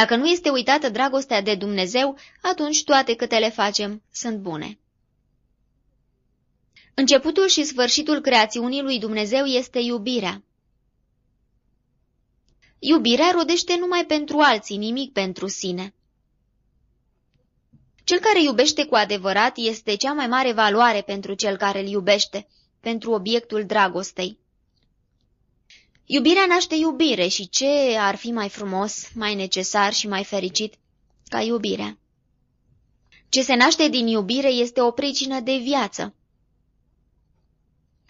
Dacă nu este uitată dragostea de Dumnezeu, atunci toate câte le facem sunt bune. Începutul și sfârșitul creațiunii lui Dumnezeu este iubirea. Iubirea rodește numai pentru alții, nimic pentru sine. Cel care iubește cu adevărat este cea mai mare valoare pentru cel care îl iubește, pentru obiectul dragostei. Iubirea naște iubire și ce ar fi mai frumos, mai necesar și mai fericit ca iubirea? Ce se naște din iubire este o pricină de viață.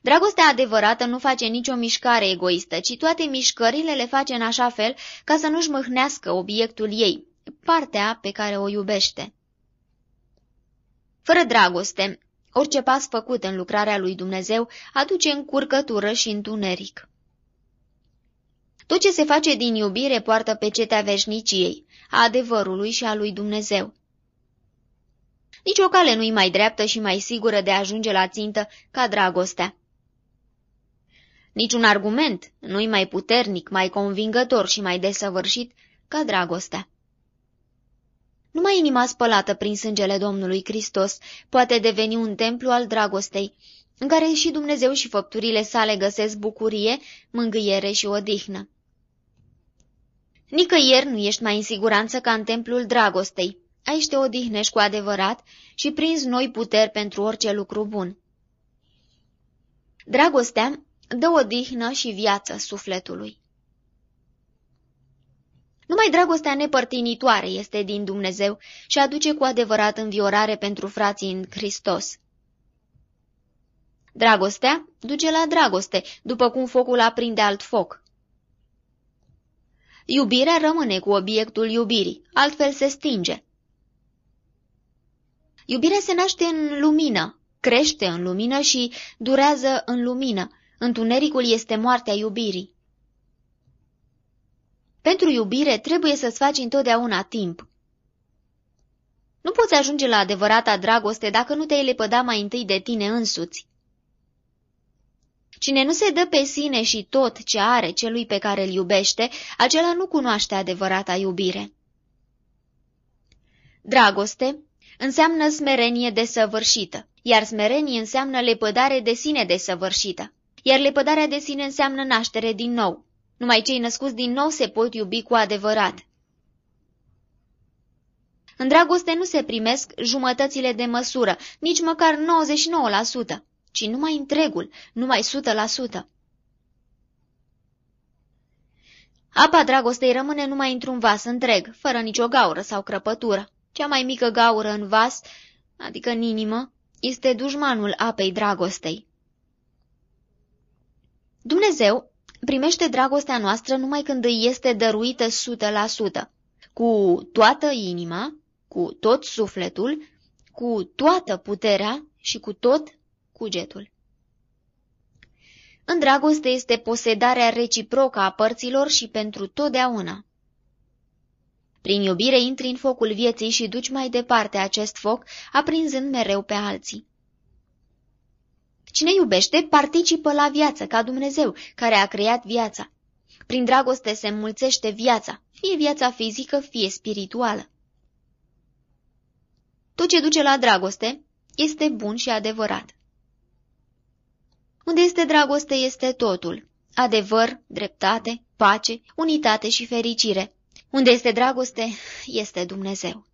Dragostea adevărată nu face nicio mișcare egoistă, ci toate mișcările le face în așa fel ca să nu-și mâhnească obiectul ei, partea pe care o iubește. Fără dragoste, orice pas făcut în lucrarea lui Dumnezeu aduce încurcătură și întuneric. Tot ce se face din iubire poartă pe cetea veșniciei, a adevărului și a lui Dumnezeu. Nici o cale nu-i mai dreaptă și mai sigură de a ajunge la țintă ca dragostea. Niciun argument nu-i mai puternic, mai convingător și mai desăvârșit ca dragostea. Numai inima spălată prin sângele Domnului Hristos poate deveni un templu al dragostei, în care și Dumnezeu și făpturile sale găsesc bucurie, mângâiere și odihnă. Nicăieri nu ești mai în siguranță ca în templul dragostei. Aici te odihnești cu adevărat și prinzi noi puteri pentru orice lucru bun. Dragostea dă odihnă și viață sufletului. Numai dragostea nepărtinitoare este din Dumnezeu și aduce cu adevărat înviorare pentru frații în Hristos. Dragostea duce la dragoste, după cum focul aprinde alt foc. Iubirea rămâne cu obiectul iubirii, altfel se stinge. Iubirea se naște în lumină, crește în lumină și durează în lumină. Întunericul este moartea iubirii. Pentru iubire trebuie să-ți faci întotdeauna timp. Nu poți ajunge la adevărata dragoste dacă nu te-ai lepăda mai întâi de tine însuți. Cine nu se dă pe sine și tot ce are celui pe care îl iubește, acela nu cunoaște adevărata iubire. Dragoste înseamnă smerenie desăvârșită, iar smerenie înseamnă lepădare de sine desăvârșită, iar lepădarea de sine înseamnă naștere din nou. Numai cei născuți din nou se pot iubi cu adevărat. În dragoste nu se primesc jumătățile de măsură, nici măcar 99% ci numai întregul, numai sută la sută. Apa dragostei rămâne numai într-un vas întreg, fără nicio gaură sau crăpătură. Cea mai mică gaură în vas, adică în inimă, este dușmanul apei dragostei. Dumnezeu primește dragostea noastră numai când îi este dăruită sută la sută, cu toată inima, cu tot sufletul, cu toată puterea și cu tot cugetul. În dragoste este posedarea reciprocă a părților și pentru totdeauna. Prin iubire intri în focul vieții și duci mai departe acest foc, aprinzând mereu pe alții. Cine iubește participă la viață, ca Dumnezeu, care a creat viața. Prin dragoste se înmulțește viața, fie viața fizică, fie spirituală. Tot ce duce la dragoste este bun și adevărat. Unde este dragoste este totul. Adevăr, dreptate, pace, unitate și fericire. Unde este dragoste, este Dumnezeu.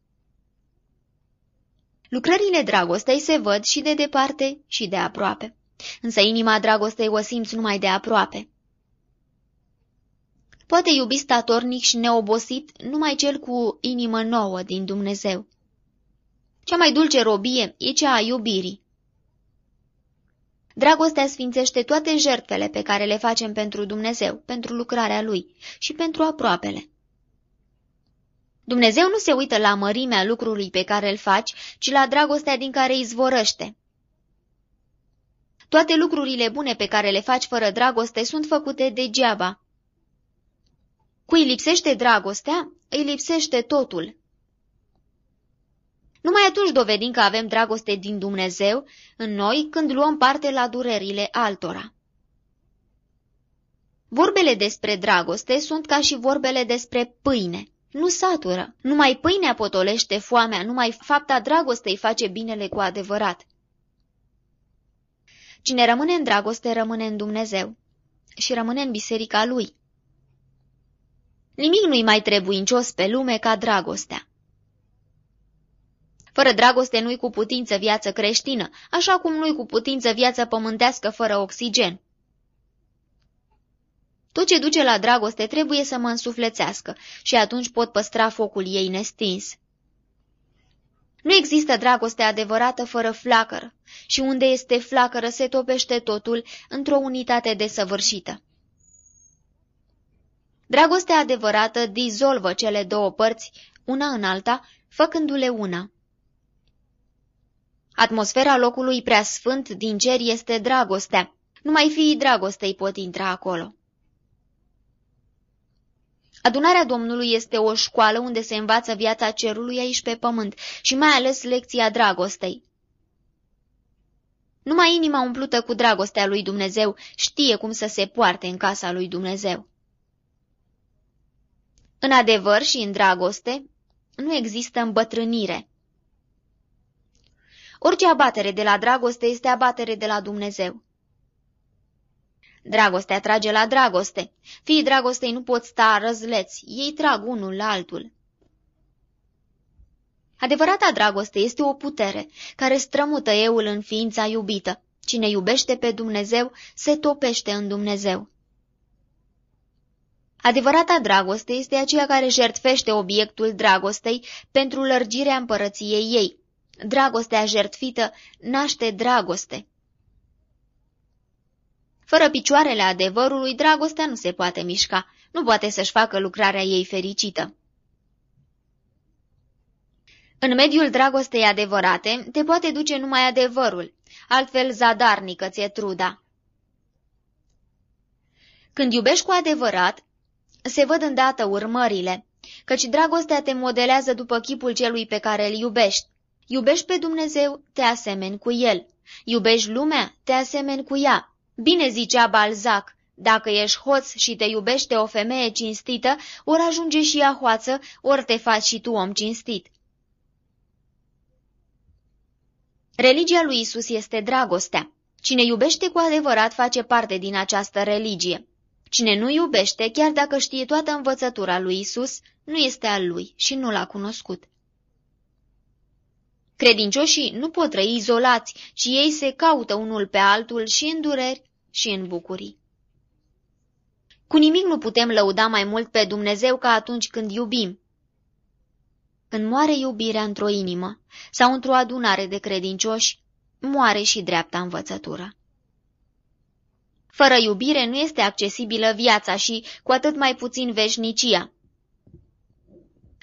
Lucrările dragostei se văd și de departe și de aproape. Însă inima dragostei o simți numai de aproape. Poate iubi statornic și neobosit numai cel cu inimă nouă din Dumnezeu. Cea mai dulce robie e cea a iubirii. Dragostea sfințește toate jertfele pe care le facem pentru Dumnezeu, pentru lucrarea Lui și pentru aproapele. Dumnezeu nu se uită la mărimea lucrului pe care îl faci, ci la dragostea din care izvorăște. Toate lucrurile bune pe care le faci fără dragoste sunt făcute degeaba. Cui lipsește dragostea, îi lipsește totul. Numai atunci dovedim că avem dragoste din Dumnezeu în noi când luăm parte la durerile altora. Vorbele despre dragoste sunt ca și vorbele despre pâine. nu satură, numai pâinea potolește foamea, numai fapta dragostei face binele cu adevărat. Cine rămâne în dragoste, rămâne în Dumnezeu și rămâne în biserica lui. Nimic nu-i mai trebuincios pe lume ca dragostea. Fără dragoste nu-i cu putință viață creștină, așa cum nu-i cu putință viață pământească fără oxigen. Tot ce duce la dragoste trebuie să mă însuflețească și atunci pot păstra focul ei nestins. Nu există dragoste adevărată fără flacără și unde este flacără se topește totul într-o unitate desăvârșită. Dragostea adevărată dizolvă cele două părți, una în alta, făcându-le una. Atmosfera locului preasfânt din cer este dragostea. Numai fiii dragostei pot intra acolo. Adunarea Domnului este o școală unde se învață viața cerului aici pe pământ și mai ales lecția dragostei. Numai inima umplută cu dragostea lui Dumnezeu știe cum să se poarte în casa lui Dumnezeu. În adevăr și în dragoste nu există îmbătrânire. Orice abatere de la dragoste este abatere de la Dumnezeu. Dragostea trage la dragoste. Fiii dragostei nu pot sta răzleți, ei trag unul la altul. Adevărata dragoste este o putere care strămută eul în ființa iubită. Cine iubește pe Dumnezeu se topește în Dumnezeu. Adevărata dragoste este aceea care jertfește obiectul dragostei pentru lărgirea împărăției ei. Dragostea jertfită naște dragoste. Fără picioarele adevărului, dragostea nu se poate mișca, nu poate să-și facă lucrarea ei fericită. În mediul dragostei adevărate te poate duce numai adevărul, altfel zadarnică ți-e truda. Când iubești cu adevărat, se văd îndată urmările, căci dragostea te modelează după chipul celui pe care îl iubești. Iubești pe Dumnezeu, te asemeni cu El. Iubești lumea, te asemeni cu ea. Bine zicea Balzac, dacă ești hoț și te iubește o femeie cinstită, ori ajunge și ea hoață, ori te faci și tu om cinstit. Religia lui Isus este dragostea. Cine iubește cu adevărat face parte din această religie. Cine nu iubește, chiar dacă știe toată învățătura lui Isus, nu este al lui și nu l-a cunoscut. Credincioșii nu pot trăi izolați, ci ei se caută unul pe altul și în dureri și în bucurii. Cu nimic nu putem lăuda mai mult pe Dumnezeu ca atunci când iubim. Când moare iubirea într-o inimă sau într-o adunare de credincioși, moare și dreapta învățătură. Fără iubire nu este accesibilă viața și, cu atât mai puțin, veșnicia.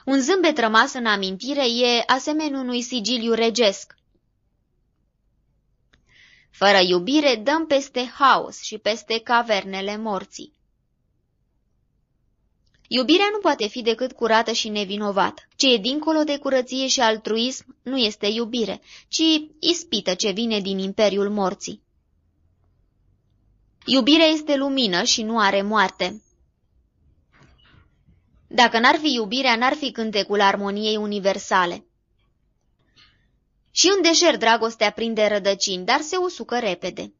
Un zâmbet rămas în amintire e asemenea unui sigiliu regesc. Fără iubire dăm peste haos și peste cavernele morții. Iubirea nu poate fi decât curată și nevinovată. Ce e dincolo de curăție și altruism nu este iubire, ci ispită ce vine din imperiul morții. Iubirea este lumină și nu are moarte. Dacă n-ar fi iubirea, n-ar fi cântecul armoniei universale. Și în deșert dragostea prinde rădăcini, dar se usucă repede.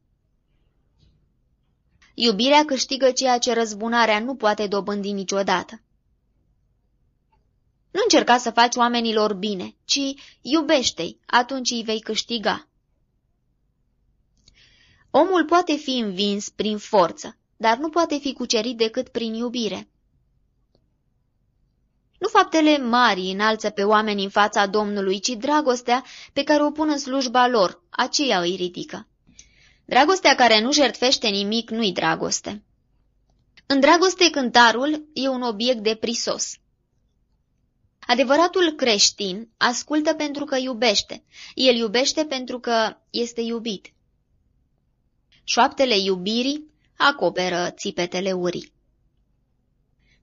Iubirea câștigă ceea ce răzbunarea nu poate dobândi niciodată. Nu încerca să faci oamenilor bine, ci iubește-i, atunci îi vei câștiga. Omul poate fi învins prin forță, dar nu poate fi cucerit decât prin iubire. Nu faptele mari înalță pe oameni în fața Domnului, ci dragostea pe care o pun în slujba lor, aceea îi ridică. Dragostea care nu jertfește nimic nu-i dragoste. În dragoste cântarul e un obiect de prisos. Adevăratul creștin ascultă pentru că iubește. El iubește pentru că este iubit. Șoaptele iubirii acoperă țipetele urii.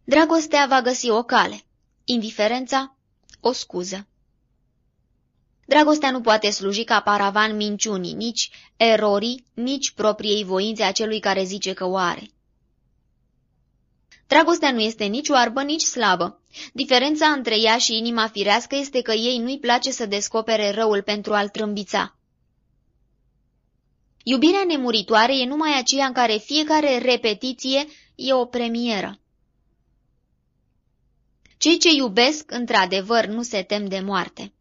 Dragostea va găsi o cale indiferența, o scuză. Dragostea nu poate sluji ca paravan minciunii, nici erorii, nici propriei voințe a celui care zice că o are. Dragostea nu este nici oarbă, nici slabă. Diferența între ea și inima firească este că ei nu-i place să descopere răul pentru a-l trâmbița. Iubirea nemuritoare e numai aceea în care fiecare repetiție e o premieră. Cei ce iubesc, într-adevăr, nu se tem de moarte.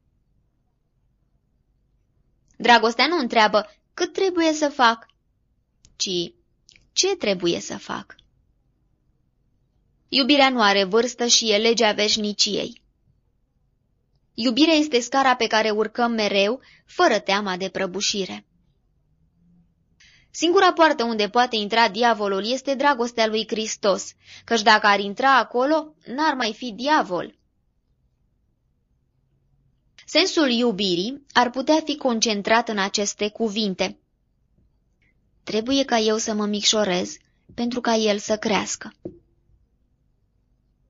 Dragostea nu întreabă cât trebuie să fac, ci ce trebuie să fac. Iubirea nu are vârstă și e legea veșniciei. Iubirea este scara pe care urcăm mereu, fără teama de prăbușire. Singura poartă unde poate intra diavolul este dragostea lui Hristos, căci dacă ar intra acolo, n-ar mai fi diavol. Sensul iubirii ar putea fi concentrat în aceste cuvinte. Trebuie ca eu să mă micșorez pentru ca el să crească.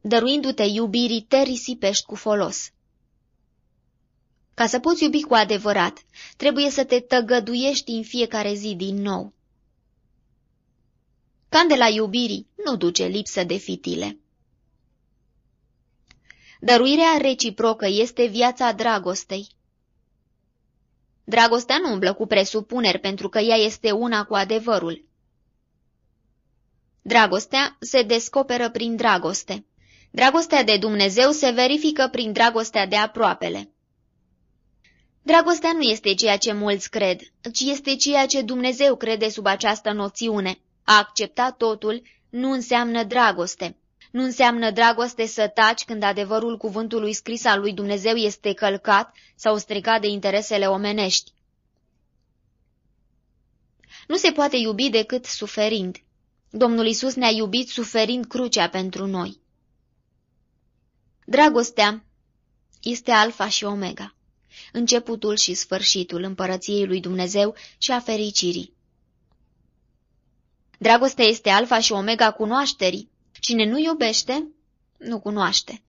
Dăruindu-te iubirii, te risipești cu folos. Ca să poți iubi cu adevărat, trebuie să te tăgăduiești în fiecare zi din nou. Candela iubirii nu duce lipsă de fitile. Dăruirea reciprocă este viața dragostei. Dragostea nu umblă cu presupuneri pentru că ea este una cu adevărul. Dragostea se descoperă prin dragoste. Dragostea de Dumnezeu se verifică prin dragostea de aproapele. Dragostea nu este ceea ce mulți cred, ci este ceea ce Dumnezeu crede sub această noțiune. A accepta totul nu înseamnă dragoste. Nu înseamnă dragoste să taci când adevărul cuvântului scris al lui Dumnezeu este călcat sau stricat de interesele omenești. Nu se poate iubi decât suferind. Domnul Isus ne-a iubit suferind crucea pentru noi. Dragostea este alfa și omega, începutul și sfârșitul împărăției lui Dumnezeu și a fericirii. Dragostea este alfa și omega cunoașterii. Cine nu iubește, nu cunoaște,